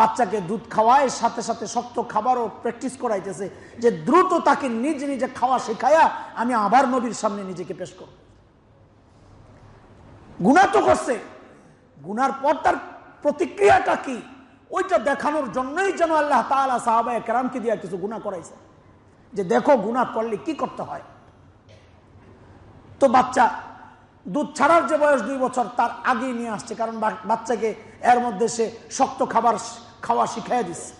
বাচ্চাকে দুধ খাওয়ায়, সাথে সাথে শক্ত খাবারও প্র্যাকটিস করাইতেছে যে দ্রুত তাকে নিজে নিজে খাওয়া শেখায়া আমি আবার নবীর সামনে নিজেকে পেশ করব। গুণা তো করছে। গুনার পর তার প্রতিক্রিয়াটা কি? ওইটা দেখানোর জন্যই যেন আল্লাহ তালা সাহাবা কেরামকে দিয়া কিছু গুণা করাইছে। যে দেখো গুণা করলে কি করতে হয়? তো বাচ্চা দুধ ছাড়ার যে বয়স দুই বছর, তার আগেই নিয়ে আসছে। কারণ বাচ্চাকে এর মধ্যে সে শক্ত খাবার খাওয়া শিখাই দিচ্ছে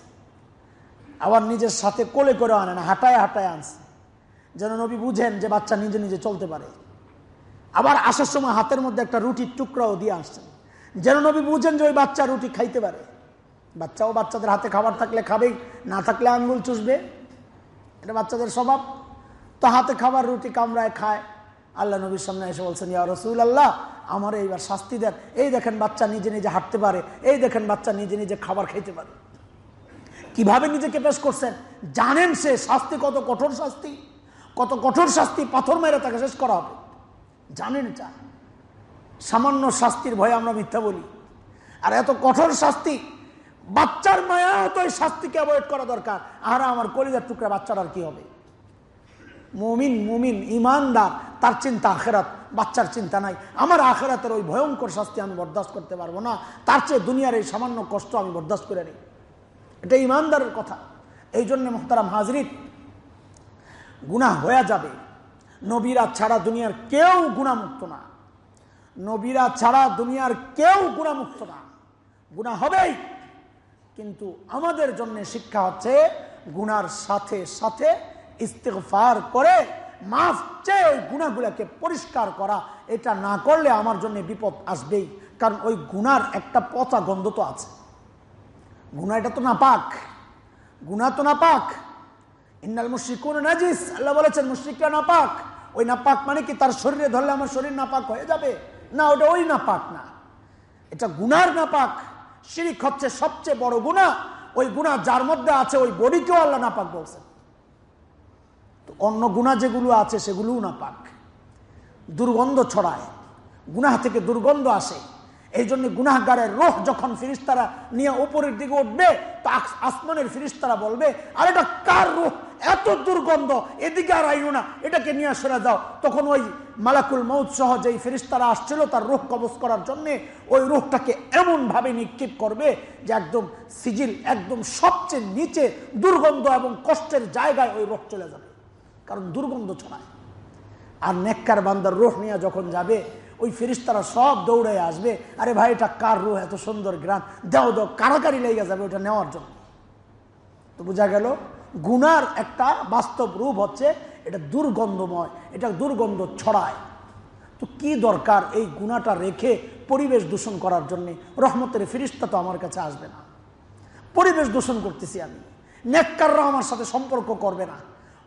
আবার নিজের সাথে কোলে করে আনে না, হাঁটায় হাঁটায় আনছে। যেন নবী বুঝেন যে বাচ্চা নিজে নিজে চলতে পারে। আবার আসার সময় হাতের মধ্যে একটা রুটির টুকরাও দিয়ে আসছেন। যেন নবী বুঝেন যে ওই বাচ্চা রুটি খাইতে পারে। বাচ্চাও বাচ্চাদের হাতে খাবার থাকলে খাবেই না থাকলে আঙ্গুল চুষবে। এটা বাচ্চাদের স্বভাব। তো হাতে খাবার রুটি কামড়ায় খায়। আল্লাহ নবীর সামনে এসে বলছেন, ইয়া রসুল আল্লাহ আমার এইবার শাস্তি দেন। এই দেখেন বাচ্চা নিজে নিজে হাঁটতে পারে, এই দেখেন বাচ্চা নিজে নিজে খাবার খাইতে পারে। কীভাবে নিজেকে পেশ করছেন? জানেন সে শাস্তি কত কঠোর শাস্তি, কত কঠোর শাস্তি পাথর মেরে তাকে শেষ করা হবে। জানেন এটা। সামান্য শাস্তির ভয়ে আমরা মিথ্যা বলি। আর এত কঠোর শাস্তি, বাচ্চার মায়া তো এই শাস্তিকে অ্যাভয়েড করা দরকার। আর আমার কলিজার টুকরা বাচ্চাটার কি হবে? মুমিন মুমিন, ইমানদার, তার চিন্তা আখেরাত, বাচ্চার চিন্তা নাই। আমার আখেরাতের ওই ভয়ঙ্কর শাস্তি আমি বরদাস্ত করতে পারব না। তার চেয়ে দুনিয়ার এই সামান্য কষ্ট আমি বরদাস্ত করে নিই। এটা ইমানদারের কথা। এই জন্য মোহতারাম হাজরিত গুণা হয়ে যাবে। নবীরা ছাড়া দুনিয়ার কেউ গুণামুক্ত না। নবীরা ছাড়া দুনিয়ার কেউ গুণামুক্ত না। গুণা হবেই। কিন্তু আমাদের জন্য শিক্ষা হচ্ছে গুনার সাথে সাথে ইস্তেফার করে মাফ চেয়ে ওই গুণাগুলাকে পরিষ্কার করা। এটা না করলে আমার জন্য বিপদ আসবেই। কারণ ওই গুনার একটা পচা গন্ধ তো আছে। গুণা এটা তো না পাক গুণা তো না পাক ইন্নাল মুশ্রিকুন নাজিস। আল্লাহ বলেছেন, মুশ্রিকরা না পাক ওই না পাক মানে কি? তার শরীরে ধরলে আমার শরীর না পাক হয়ে যাবে। না, ওটা ওই না পাক না। এটা গুনার না পাক শিরিক হচ্ছে সবচেয়ে বড় গুণা ওই গুণা যার মধ্যে আছে, ওই বডিকেও আল্লাহ না পাক বলছেন অন্য গুণা যেগুলো আছে, সেগুলোও না পাক দুর্গন্ধ ছড়ায়। গুনাহ থেকে দুর্গন্ধ আসে। এই জন্য গুনাহগারের রোহ যখন ফিরিস্তারা নিয়ে উপরের দিকে উঠবে, তো আসমানের ফিরিস্তারা বলবে, আর এটা কার রোহ? এত দুর্গন্ধ, এদিকে আর আইও না, এটাকে নিয়ে সরে যাও। তখন ওই মালাকুল মৌত সহ যেই ফিরিস্তারা আসছিল, তার রোহ কবচ করার জন্য ওই রোহটাকে এমনভাবে নিক্ষেপ করবে যে একদম সিজিল, একদম সবচেয়ে নিচে দুর্গন্ধ এবং কষ্টের জায়গায় ওই রোহ চলে যাবে। কারণ দুর্গন্ধ ছড়ায়। আর নেককার বান্দার রোহ নিয়ে যখন যাবে ওই ফিরিস্তারা সব দৌড়ে আসবে। আরে ভাই, এটা কার রু এত সুন্দর গ্রাম। দেও দেও কারাকারি লেগে যাবে ওটা নেওয়ার জন্য? তো বোঝা গেল, গুনার একটা বাস্তব রূপ হচ্ছে এটা দুর্গন্ধময়, এটা দুর্গন্ধ ছড়ায়। তো কি দরকার এই গুণাটা রেখে পরিবেশ দূষণ করার জন্যে? রহমতের ফিরিস্তা তো আমার কাছে আসবে না। পরিবেশ দূষণ করতেছি আমি। নেককাররা আমার সাথে সম্পর্ক করবে না।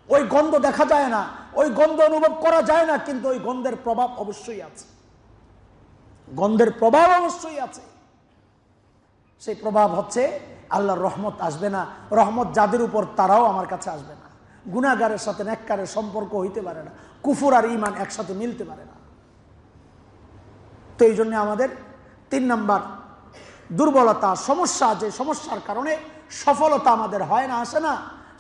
ওই গন্ধ দেখা যায় না, ওই গন্ধ অনুভব করা যায় না, কিন্তু ওই গন্ধের প্রভাব অবশ্যই আছে। গন্ধের প্রভাব অবশ্যই আছে। সেই প্রভাব হচ্ছে আল্লাহর রহমত আসবে না, রহমত যাদের উপর তারাও আমার কাছে আসবে না। গুণাগারের সাথে নেককারের সম্পর্ক হইতে পারে না, কুফুর আর ইমান একসাথে মিলতে পারে না। তো এই জন্য আমাদের তিন নাম্বার, দুর্বলতা, সমস্যা যে সমস্যার কারণে সফলতা আমাদের হয় না, আসে না,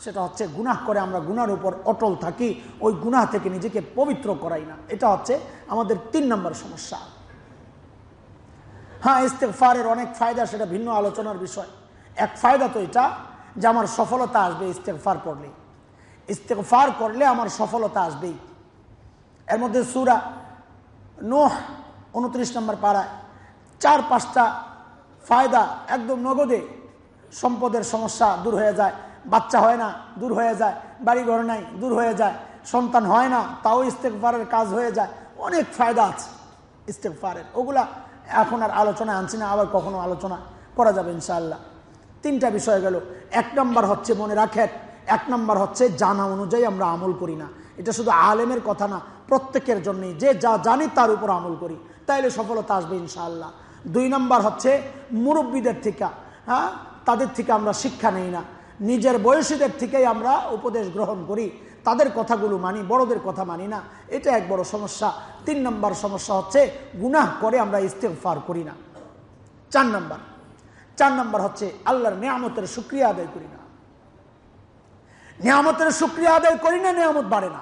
সেটা হচ্ছে গুনাহ করে আমরা গুনার উপর অটল থাকি, ওই গুনাহ থেকে নিজেকে পবিত্র করাই না। এটা হচ্ছে আমাদের তিন নম্বর সমস্যা। হ্যাঁ ইস্তেকফারের অনেক ফায়দা, সেটা ভিন্ন আলোচনার বিষয়। এক ফায়দা তো এটা যে আমার সফলতা আসবে ইস্তেকফার করলে। ইস্তেকফার করলে আমার সফলতা আসবেই। এর মধ্যে সুরা নোহ, উনত্রিশ নম্বর পাড়ায় চার পাঁচটা ফায়দা একদম নগদে সম্পদের সমস্যা দূর হয়ে যায়, বাচ্চা হয় না, দূর হয়ে যায় বাড়ি ঘর নাই, দূর হয়ে যায়, সন্তান হয় না, তাও ইস্তেকফারের কাজ হয়ে যায়। অনেক ফায়দা আছে ইস্তেকফারের ওগুলা এখন আর আলোচনা আনছি না, আবার কখনো আলোচনা করা যাবে ইনশাআল্লাহ। তিনটা বিষয় গেল। এক নম্বর হচ্ছে, মনে রাখেন, এক নম্বর হচ্ছে, জানা অনুযায়ী আমরা আমল করি না। এটা শুধু আলেমের কথা না, প্রত্যেকের জন্যই। যে যা জানি তার উপর আমল করি। তাইলে সফলতা আসবে ইনশাআল্লাহ। দুই নম্বর হচ্ছে, মুরব্বীদের থেকে হ্যাঁ তাদের থেকে আমরা শিক্ষা নেই না। নিজের বয়সীদের থেকেই আমরা উপদেশ গ্রহণ করি। তাদের কথাগুলো মানি, বড়দের কথা মানি না। এটা এক বড় সমস্যা। তিন নম্বর সমস্যা হচ্ছে গুনাহ করে আমরা ইস্তেফার করি না। চার নম্বর। চার নম্বর হচ্ছে আল্লাহর নিয়ামতের সুক্রিয়া আদায় করি না। নিয়ামতের সুক্রিয়া আদায় করি না, নিয়ামত বাড়ে না।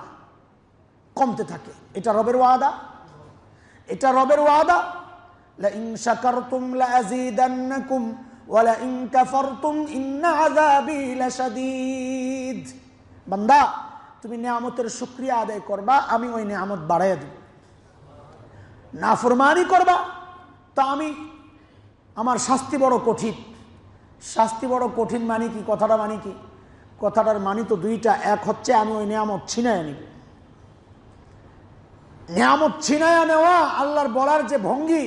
কমতে থাকে। এটা রবের ওয়াদা। এটা রবের ওয়াদা। বান্দা তুমি নিয়ামতের শুক্রিয়া আদায় করবা, আমি ওই নিয়ামত বাড়াইয়া দেব। নাফরমানি করবা, তা আমি আমার শাস্তি বড় কঠিন। শাস্তি বড় কঠিন মানি কি? কথাটা মানি কি? কথাটার মানি তো দুইটা, এক হচ্ছে আমি ওই নিয়ামত ছিনায় নিব। নিয়ামত ছিনায়া নেওয়া আল্লাহর বলার যে ভঙ্গি,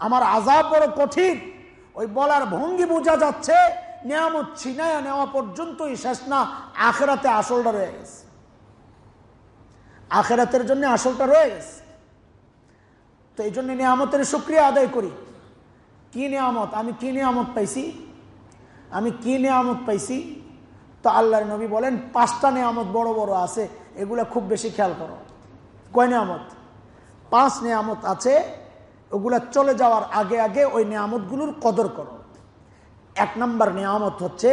আমার আজাব বড় কঠিন, ওই বলার ভঙ্গি বোঝা যাচ্ছে নিয়ামত ছিনায়া নেওয়া পর্যন্তই শেষ না, আখেরাতে আসলটা রয়ে গেছে। আখেরাতের জন্য আসলটা রয়ে গেছে। তো এই জন্য নিয়ামতের সুক্রিয়া আদায় করি। কি নিয়ামত? আমি কি নিয়ামত পাইছি? আমি কি নিয়ামত পাইছি? তো আল্লাহর নবী বলেন, পাঁচটা নিয়ামত বড় বড় আছে, এগুলা খুব বেশি খেয়াল করো। কয় নিয়ামত? পাঁচ নিয়ামত আছে, ওগুলা চলে যাওয়ার আগে আগে ওই নিয়ামতগুলোর কদর করো। এক নম্বর নিয়ামত হচ্ছে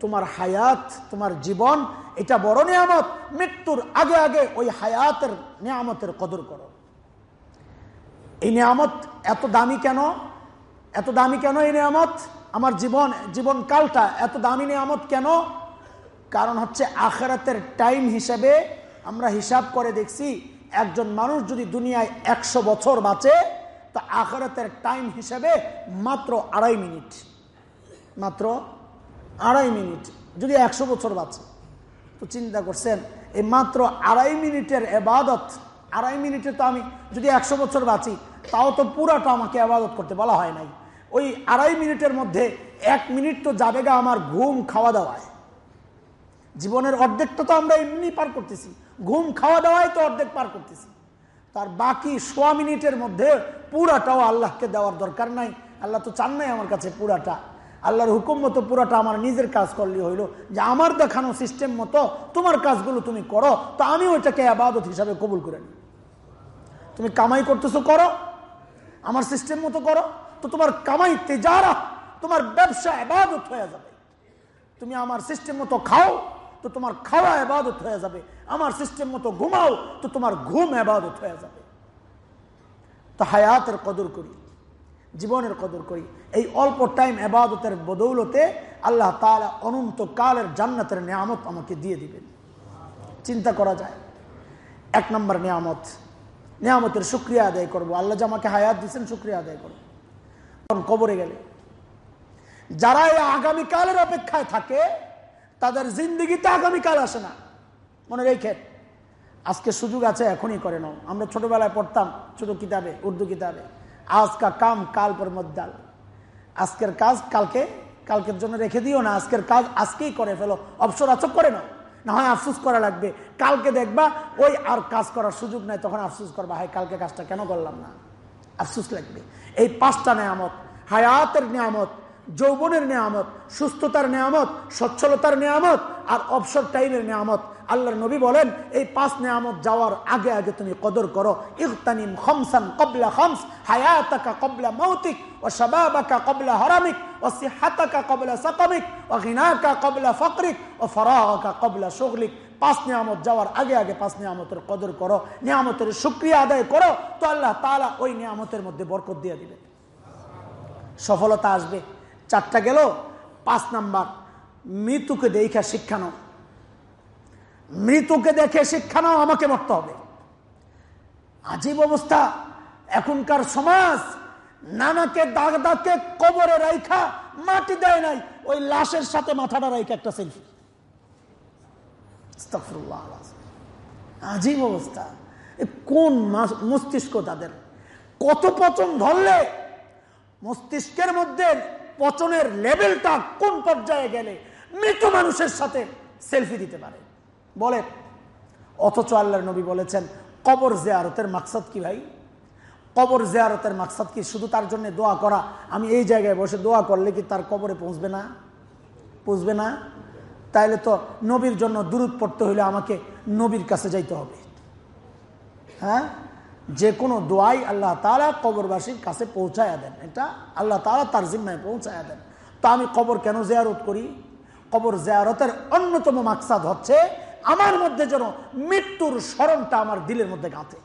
তোমার হায়াত, তোমার জীবন, এটা বড় নিয়ামত। মৃত্যুর আগে আগে ওই হায়াতের নিয়ামতের কদর করো। এই নিয়ামত এত দামি কেন? এত দামি কেন এই নিয়ামত? আমার জীবন জীবন কালটা এত দামি নিয়ামত কেন? কারণ হচ্ছে আখেরাতের টাইম হিসেবে আমরা হিসাব করে দেখছি, একজন মানুষ যদি দুনিয়ায় একশো বছর বাঁচে, তা আখেরাতের টাইম হিসেবে মাত্র আড়াই মিনিট। মাত্র আড়াই মিনিট, যদি একশো বছর বাঁচে। তো চিন্তা করছেন, এই মাত্র আড়াই মিনিটের এবাদত, আড়াই মিনিটে তো আমি যদি একশো বছর বাঁচি, তাও তো পুরাটা আমাকে আবাদত করতে বলা হয় নাই। ওই আড়াই মিনিটের মধ্যে এক মিনিট তো যাবে গা আমার ঘুম খাওয়া দাওয়ায়। জীবনের অর্ধেকটা তো আমরা এমনি পার করতেছি। ঘুম খাওয়া দাওয়াই তো অর্ধেক পার করতেছি। তার বাকি সোয়া মিনিটের মধ্যে পুরাটাও আল্লাহকে দেওয়ার দরকার নাই। আল্লাহ তো চান নাই আমার কাছে পুরাটা। আল্লাহর হুকুম মতো পুরাটা আমার নিজের কাজ করলে হইল। যে আমার দেখানো সিস্টেম মতো তোমার কাজগুলো তুমি করো, তো আমি ওইটাকে আবাদত হিসাবে কবুল করে নিই তুমি কামাই করতেছো, করো। আমার সিস্টেম মতো করো। তো তোমার কামাই তেজারা, তোমার ব্যবসা আবাদত হয়ে যাবে। তুমি আমার সিস্টেম মতো খাও, তো তোমার খাওয়া আবাদত হয়ে যাবে। আমার সিস্টেম মতো ঘুমাও, তো তোমার ঘুম আবাদত হয়ে যাবে। তো হায়াতের কদর করি। জীবনের কদর করি। এই অল্প টাইম আবাদতের বদৌলতে আল্লাহ তালা অনন্ত কালের জান্নাতের নিয়ামত আমাকে দিয়ে দিবেন। চিন্তা করা যায়। এক নম্বর নিয়ামত, নিয়ামতের সুক্রিয়া আদায় করব। আল্লাহ যে আমাকে হায়াত দিচ্ছেন সুক্রিয়া আদায় করব। কবরে গেলে যারা এই আগামীকালের অপেক্ষায় থাকে, তাদের জিন্দিগিতে আগামীকাল আসে না। মনে রেখে, আজকে সুযোগ আছে, এখনই করে নাও। আমরা ছোটবেলায় পড়তাম, ছোট কিতাবে, উর্দু কিতাবে। আজ কাম, কাল পর মদ্দাল আজকের কাজ কালকে, কালকের জন্য রেখে দিও না, আজকের কাজ আজকেই করে ফেলো। অবসর আচক করে নাও, না হয় আফসুস করা লাগবে। কালকে দেখবা ওই আর কাজ করার সুযোগ নাই, তখন আফসুস করবা হাই কালকে কাজটা কেন করলাম না? আফসুস লাগবে। এই পাঁচটা নিয়ামত, হায়াতের নিয়ামত যৌবনের নিয়ামত, সুস্থতার নিয়ামত, সচ্ছলতার নিয়ামত আর অবসর টাইমের নিয়ামত। আল্লাহর নবী বলেন, এই পাঁচ নিয়ামত যাওয়ার আগে আগে তুমি কদর করো। ইহতানিম খমসান কবলা খমস, হায়াতাকা কবলা মৌতিক ও শাবাবাকা কবলা হরামিক ও সিহাতাকা কবলা সাকামিক ও ঘিনাকা কবলা ফকরিক ও ফরাহকা কবলা শুগলিক। পাঁচ নিয়ামত যাওয়ার আগে আগে পাঁচ নিয়ামতের কদর করো, নিয়ামতের সুক্রিয়া আদায় করো। তো আল্লাহ তালা ওই নিয়ামতের মধ্যে বরকত দিয়ে দিবে সফলতা আসবে। চারটা গেল, পাঁচ নাম্বার মৃত্যুকে দেখা শিক্ষা নাও। মৃত্যুকে দেখে শিক্ষা নাও, আমাকে মরতে হবে। আজীব অবস্থা, এখনকার সমাজ নানাকে দাগদাকে কবরে রাইখা মাটি দেয় নাই, ওই লাশের সাথে মাথাটা রাইখা একটা সেলফি আজীব অবস্থা। কোন মস্তিষ্ক তাদের? কত পচন ধরলে মস্তিষ্কের মধ্যে পচনের লেভেলটা কোন পর্যায়ে গেলে মৃত মানুষের সাথে সেলফি দিতে পারে? বলে অথচ আল্লাহর নবী বলেছেন, কবর জেয়ারতের মাকসাদ কি ভাই? কবর জেয়ারতের মাকসাদ কি? শুধু তার জন্য দোয়া করা? আমি এই জায়গায় বসে দোয়া করলে কি তার কবরে পৌঁছবে না? পৌঁছবে না? তাইলে তো নবীর জন্য দূরত পড়তে হলে আমাকে নবীর কাছে যাইতে হবে। হ্যাঁ? যে কোনো দোয়াই আল্লাহ তালা কবরবাসীর কাছে পৌঁছায়া দেন। এটা আল্লাহ তালা তার জিম্মায় পৌঁছায়া দেন। তো আমি কবর কেন জেয়ারত করি? কবর জেয়ারতের অন্যতম মাকসাদ হচ্ছে আমার মধ্যে যেন মৃত্যুর স্মরণটা আমার দিলের মধ্যে গাঁথে।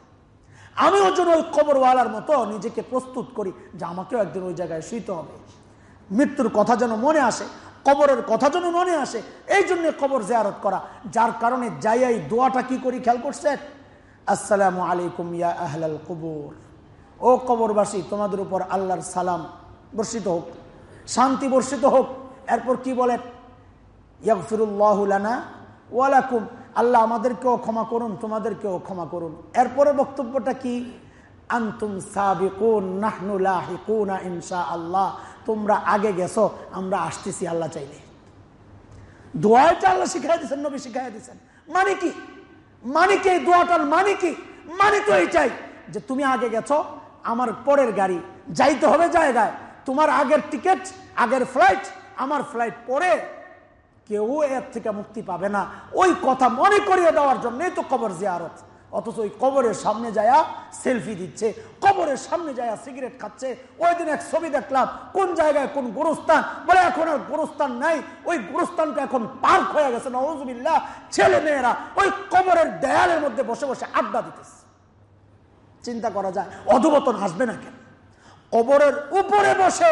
আমিও যেন ওই কবরওয়ালার মতো নিজেকে প্রস্তুত করি যে আমাকেও একদিন ওই জায়গায় শুইতে হবে। মৃত্যুর কথা যেন মনে আসে, কবরের কথা যেন মনে আসে, এই জন্য কবর জেয়ারত করা। যার কারণে যাই দোয়াটা কি করি খেয়াল করছেন? আসসালামু আলাইকুম ইয়া আহলাল কবর। ও কবরবাসী, তোমাদের উপর আল্লাহর সালাম বর্ষিত হোক, শান্তি বর্ষিত হোক। এরপর কি বলেন ইয়াকফিরুল্লাহুলানা ওয়ালাকুম আল্লাহ আমাদেরকেও ক্ষমা করুন, তোমাদেরকেও ক্ষমা করুন। এরপরে বক্তব্যটা কি? আন্তুম সাবিকুন, নাহনু লাহিকুনা ইনশা আল্লাহ তোমরা আগে গেছো, আমরা আসতেছি আল্লাহ চাইলে। দোয়াটা আল্লাহ শিখাই দিচ্ছেন নবী শিখাই দিচ্ছেন মানে কি? মানে কি? দোয়াটার মানে কি? মানে তো চাই যে তুমি আগে গেছো, আমার পরের গাড়ি। যাইতে হবে জায়গায়। তোমার আগের টিকিট, আগের ফ্লাইট, আমার ফ্লাইট পরে। কেউ এর থেকে মুক্তি পাবে না। ওই কথা মনে করিয়ে দেওয়ার জন্যই তো কবর জিয়ারত। অথচ ওই কবরের সামনে যায়া সেলফি দিচ্ছে, কবরের সামনে যায়া সিগারেট খাচ্ছে। ওই দিন এক ছবি দেখলাম, কোন জায়গায় কোন গোরস্থান? বলে, এখন আর গোরস্থান নাই। ওই গোরস্থানটা এখন পার্ক হয়ে গেছে নজবিল্লা ছেলে মেয়েরা ওই কবরের দেয়ালের মধ্যে বসে বসে আড্ডা দিতেছে। চিন্তা করা যায় অধবতন আসবে না কেন? কবরের উপরে বসে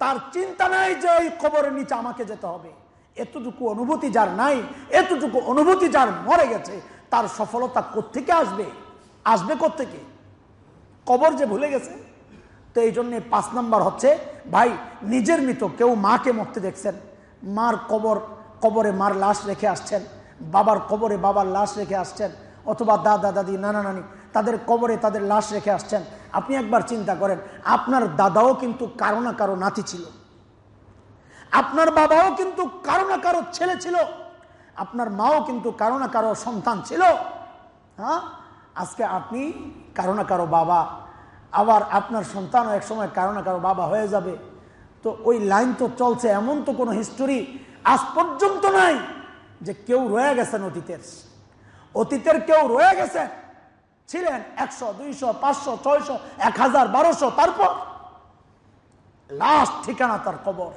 তার চিন্তা নাই যে ওই কবরের নিচে আমাকে যেতে হবে। এতটুকু অনুভূতি যার নাই, এতটুকু অনুভূতি যার মরে গেছে তার সফলতা কোথেকে আসবে? আসবে কোথেকে কবর যে ভুলে গেছে? তো এই জন্যে পাঁচ নাম্বার হচ্ছে, ভাই, নিজের মৃত, কেউ মাকে মরতে দেখছেন। মার কবর, কবরে মার লাশ রেখে আসছেন। বাবার কবরে বাবার লাশ রেখে আসছেন। অথবা দাদা, দাদি, নানা, নানি, তাদের কবরে তাদের লাশ রেখে আসছেন। আপনি একবার চিন্তা করেন, আপনার দাদাও কিন্তু কারও না কারও নাতি ছিল। আপনার বাবাও কিন্তু কারও না কারও ছেলে ছিল। আপনার মাও কিন্তু কারও না কারও সন্তান ছিল। হ্যাঁ? আজকে আপনি কারও না কারও বাবা। আবার আপনার সন্তানও এক সময় কারও না কারও বাবা হয়ে যাবে। তো ওই লাইন তো চলছে, এমন তো কোনো হিস্টোরি আজ পর্যন্ত নাই যে কেউ রয়ে গেছেন অতীতের। অতীতের কেউ রয়ে গেছে, ছিলেন একশো, দুইশো, পাঁচশো, ছয়শো, এক হাজার, বারোশো, তারপর লাস্ট ঠিকানা তার কবর।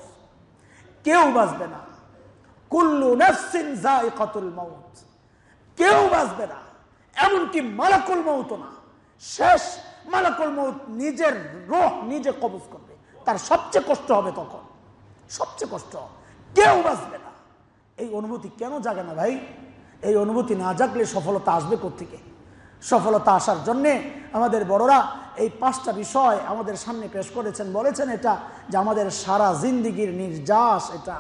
কেউ বাঁচবে না। কুল্লু নফসিন জায়কাতুল মাউত। কেউ বাঁচবে না, এমনকি মালাকুল মৌত না। শেষ মালাকুল মৌত নিজের রোহ নিজে কবজ করবে। তার সবচেয়ে কষ্ট হবে তখন। সবচেয়ে কষ্ট। কেউ বাঁচবে না। এই অনুভূতি কেন জাগে না ভাই? এই অনুভূতি না জাগলে সফলতা আসবে থেকে সফলতা আসার জন্যে আমাদের বড়রা এই পাঁচটা বিষয় আমাদের সামনে পেশ করেছেন, বলেছেন এটা যে আমাদের সারা জিন্দিগির নির্যাস এটা।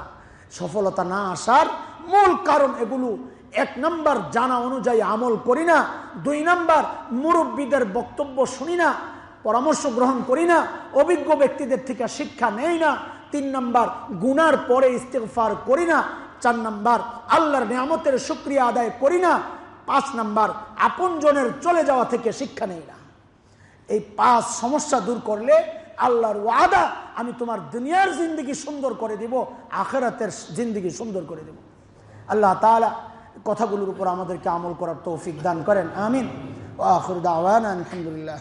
সফলতা না আসার মূল কারণ এগুলো। এক নম্বর জানা অনুযায়ী আমল করি না, দুই নম্বর মুরব্বীদের বক্তব্য শুনি না, পরামর্শ গ্রহণ করি না, অভিজ্ঞ ব্যক্তিদের থেকে শিক্ষা নেই না, তিন নম্বর গুনার পরে ইস্তেফার করি না, চার নম্বর আল্লাহর নিয়ামতের সুক্রিয়া আদায় করি না, পাঁচ নাম্বার আপনজনের চলে যাওয়া থেকে শিক্ষা নেই না। এই পাঁচ সমস্যা দূর করলে আল্লাহর ওয়াদা, আমি তোমার দুনিয়ার জিন্দগি সুন্দর করে দিব, আখেরাতের জিন্দগি সুন্দর করে দেব। আল্লাহ তালা কথাগুলোর উপর আমাদেরকে আমল করার তৌফিক দান করেন। আমিন। ও আখর আলহামদুলিল্লাহ